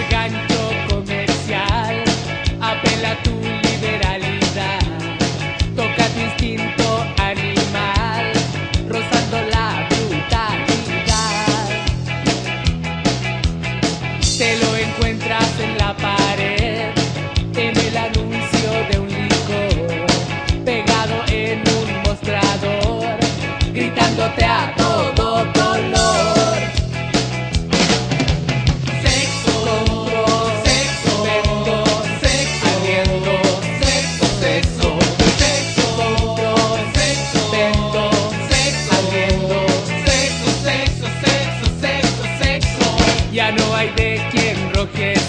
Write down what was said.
Obrigado. hay de quien roque